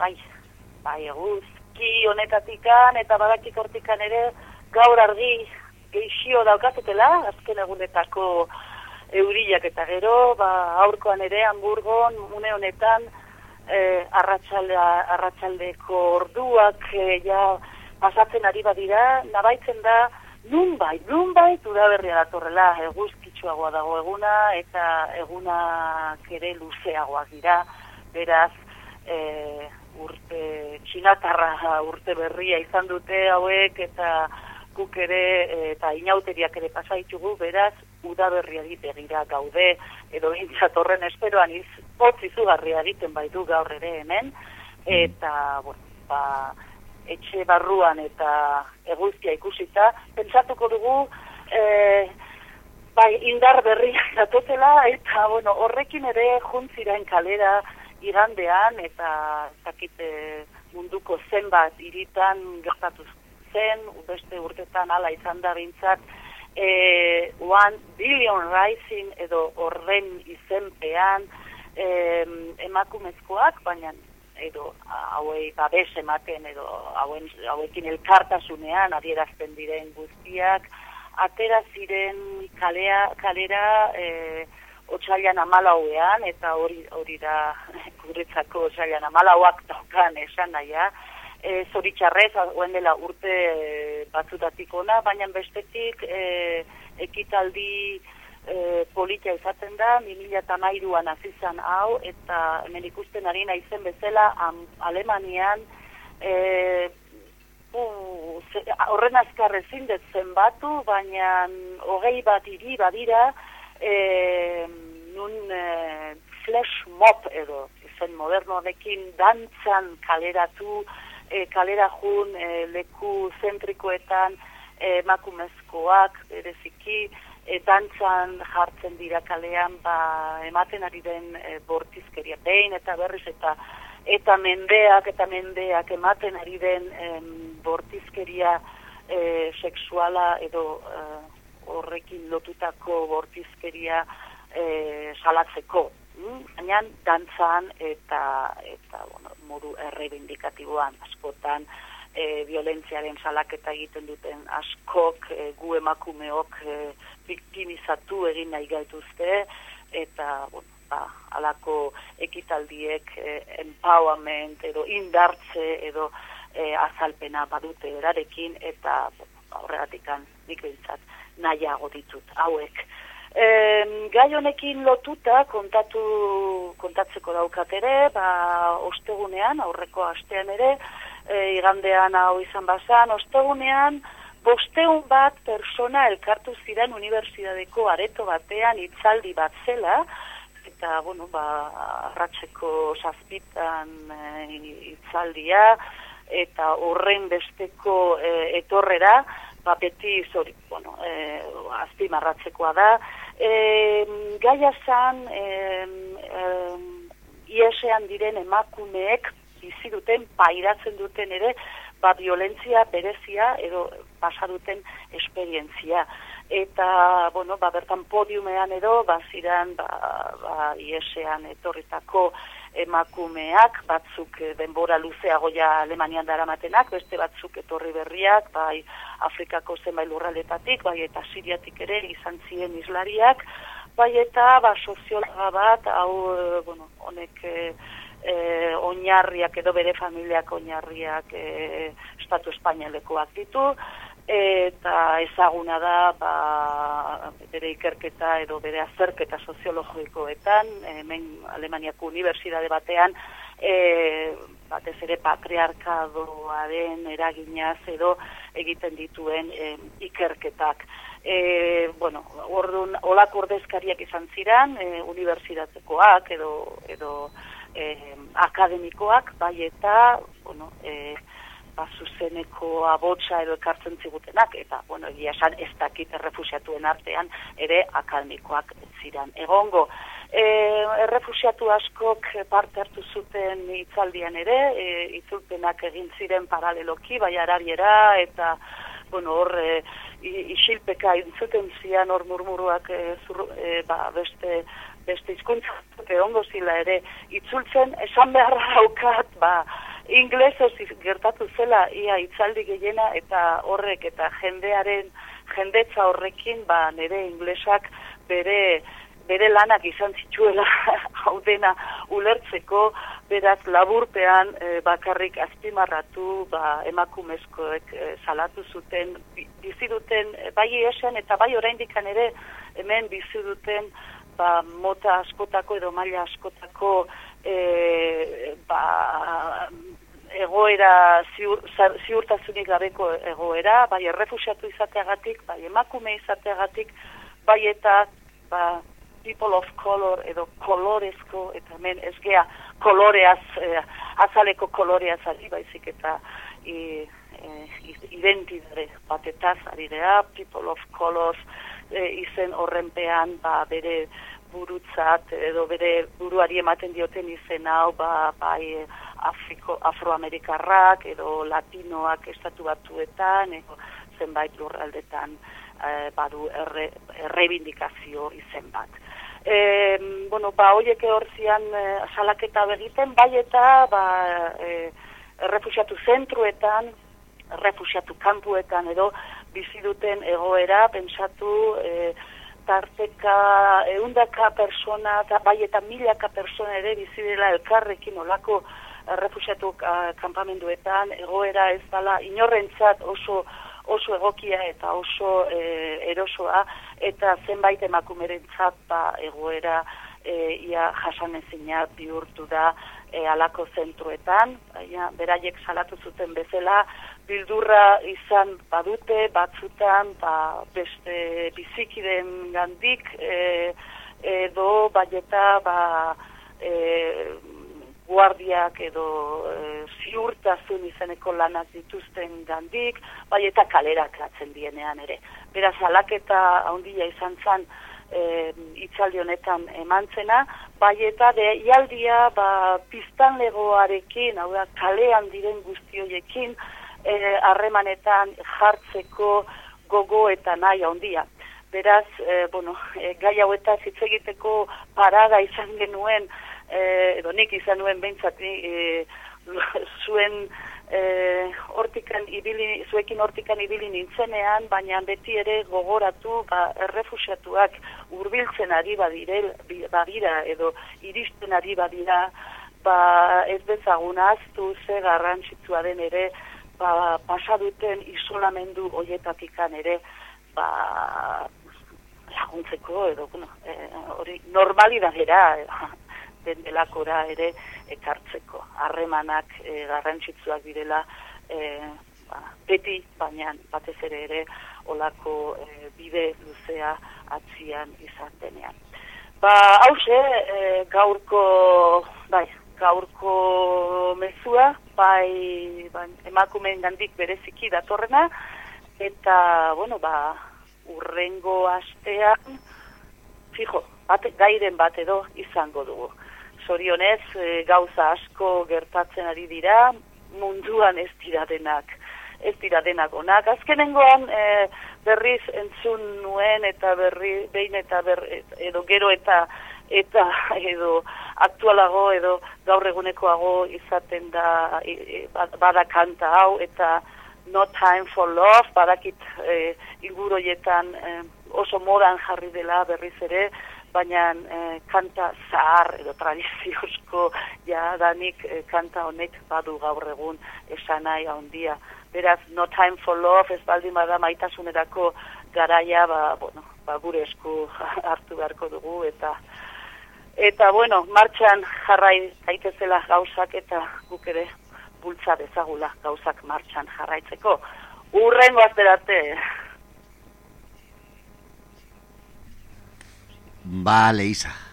bai, bai, eguzki honetatikan eta badakik hortikan ere gaur argi geixio daukatutela, azken egunetako eurilak eta gero, ba, aurkoan ere, Hamburgon, une honetan, eh, arratsaldeko orduak eh, ja pasatzen ari badira, nabaitzen da, nun bai, nun bai, udaberria datorrela, eguzkitsuagoa dago eguna, eta eguna kere luzeagoak dira, beraz, e, urte, txinatarra urte berria izan dute hauek, eta guk ere, eta inauteriak ere pasaitugu, beraz, udaberriari begira gaude, edo intzatorren esperoan iz, potz izugarria egiten bai du gaur ere hemen, eta, bueno, ba, etxe barruan eta eguzkia ikusita, pentsatuko dugu, e, bai, indar berri datotela, eta, bueno, horrekin ere juntziren kalera igandean, eta, zakite, munduko zenbat iritan gertatu zen, beste urtetan ala izan da bintzat, e, one billion rising edo horren izenpean e, emakumezkoak, baina edo hauei babes ematen edo hauen, hauekin elkartasunean adierazten diren guztiak, atera ziren kalea, kalera e, otxailan amalauean, eta hori, hori da guretzako otxailan amalauak daukan esan daia, e, zoritxarrez, hauen dela urte e, batzutatik ona, baina bestetik e, ekitaldi e, politia izaten da, 2008an azizan hau, eta hemen ikusten ari naizen bezala am, Alemanian e, horren azkar ezin zenbatu, baina hogei bat hiri badira e, nun e, flash mob edo, izen modernoarekin dantzan kaleratu, e, kalera jun e, leku zentrikoetan e, makumezkoak bereziki e, dantzan jartzen dira kalean ba, ematen ari den e, bortizkeria. Behin eta berriz eta eta mendeak eta mendeak ematen ari den bortizkeria e, sexuala edo e, horrekin lotutako bortizkeria e, salatzeko. Baina dantzan eta eta bueno, modu errebindikatiboan askotan e, violentziaren salaketa egiten duten askok e, gu emakumeok e, victimizatu egin nahi gaituzte eta bueno, ba, alako ekitaldiek e, empowerment edo indartze edo e, azalpena badute erarekin eta horregatikan nik bintzat nahiago ditut hauek. E, gai honekin lotuta kontatu kontatzeko daukat ere, ba, ostegunean, aurreko astean ere, e, igandean hau izan bazan, ostegunean, bosteun bat persona elkartu ziren unibertsitateko areto batean itzaldi bat zela, eta, bueno, ba, arratseko zazpitan e, itzaldia, eta horren besteko e, etorrera, ba, beti, zori, bueno, e, azpimarratzekoa da, e, gaia zan e, e, iesean diren emakumeek bizi duten, pairatzen duten ere, ba, violentzia berezia edo pasa duten esperientzia. Eta, bueno, ba, bertan podiumean edo, ba, ziren, ba, ba, iesean etorritako emakumeak, batzuk eh, denbora luzeago ja Alemanian daramatenak, beste batzuk etorri berriak, bai Afrikako zenbait lurraldetatik, bai eta Siriatik ere izan ziren islariak, bai eta ba soziologa bat, hau, eh, bueno, honek e, oinarriak edo bere familiak oinarriak e, Estatu Espainialekoak ditu, eta ezaguna da ba, bere ikerketa edo bere azerketa soziologikoetan, hemen Alemaniako unibertsitate batean, e, batez ere patriarkadoaren eraginaz edo egiten dituen e, ikerketak. E, bueno, orduan, olak ordezkariak izan ziren, e, unibertsitatekoak edo, edo e, akademikoak, bai eta, bueno, e, ba, zuzeneko abotsa edo ekartzen zigutenak, eta, bueno, egia esan ez dakit errefusiatuen artean, ere akademikoak ziren. Egongo, e, errefusiatu askok parte hartu zuten itzaldian ere, e, itzulpenak egin ziren paraleloki, bai arariera, eta, bueno, hor, e, isilpeka intzuten zian hor murmuruak e, e, ba, beste beste izkuntza ongo zila ere itzultzen esan beharra haukat ba, inglesez gertatu zela ia itzaldi gehiena eta horrek eta jendearen jendetza horrekin ba nire inglesak bere bere lanak izan zituela hau dena ulertzeko beraz laburpean e, bakarrik azpimarratu ba, emakumezkoek e, salatu zuten bizi duten e, bai esen eta bai oraindikan ere hemen bizi duten ba, mota askotako edo maila askotako e, ba, egoera ziur, ziurtasunik gabeko egoera, bai errefusiatu izateagatik, bai emakume izateagatik, bai eta ba, people of color edo kolorezko, eta hemen ez gea koloreaz, eh, azaleko koloreaz ari baizik eta i, eh, identidare batetaz ari dea, people of colors eh, izen horrenpean ba, bere burutzat edo bere buruari ematen dioten izen hau ba, bai Afriko, afroamerikarrak edo latinoak estatu batuetan edo zenbait lurraldetan eh, badu erre, errebindikazio izen bat. E, bueno, ba, oieke hor zian e, salaketa begiten, bai eta ba, e, refusiatu zentruetan, refusiatu kanpuetan edo bizi duten egoera, pensatu e, tarteka eundaka persona, ta, bai eta milaka persona ere bizi dela elkarrekin olako refusiatu kanpamenduetan, egoera ez dala inorrentzat oso oso egokia eta oso e, erosoa. Eta zenbait emakumerentzat ba egoera e, ia jasanezina bihurtu da e, alako zentruetan, baina beraiek salatu zuten bezala bildurra izan badute batzutan ba, beste bizikiren gandik e, edo baieta ba, e, guardiak edo e, ziurtasun izeneko lanak dituzten gandik, bai eta kalerak atzen dienean ere. Beraz, alaketa handia izan zan e, itzaldi honetan emantzena, bai eta de ialdia ba, piztan legoarekin, hau da, kalean diren guztioiekin, e, harremanetan jartzeko gogo eta nahi handia. Beraz, e, bueno, e, gai hauetaz hitz egiteko parada izan genuen, eh, edo nik izan nuen behintzat eh, zuen eh, hortikan ibili, zuekin hortikan ibili nintzenean, baina beti ere gogoratu ba, errefusiatuak hurbiltzen ari badire, badira edo iristen ari badira ba, ez bezagun aztu ze garrantzitsua den ere ba, pasaduten isolamendu hoietatikan ere ba, laguntzeko edo bueno, eh, hori normalidadera den delakora ere ekartzeko. Harremanak e, garrantzitsuak direla e, ba, beti, baina batez ere ere olako e, bide luzea atzian izan denean. Ba, hause, e, gaurko, bai, gaurko mezua, bai, bai emakumeen gandik bereziki datorrena, eta, bueno, ba, urrengo astean, fijo, bat, gairen bat edo izango dugu zorionez e, gauza asko gertatzen ari dira, munduan ez dira denak, ez dira denak onak. Azkenengoan e, berriz entzun nuen eta berri, behin eta ber, edo gero eta eta edo aktualago edo gaur egunekoago izaten da e, bada kanta hau eta no time for love badakit e, inguroietan e, oso modan jarri dela berriz ere baina e, kanta zahar edo tradiziozko ja danik e, kanta honek badu gaur egun esan nahi handia. Beraz, no time for love ez baldin bada maitasunerako garaia ba, bueno, ba, gure esku hartu beharko dugu eta eta bueno, martxan jarrai daitezela gauzak eta guk ere bultza bezagula gauzak martxan jarraitzeko. Urrengo azterate! Vale, Isa.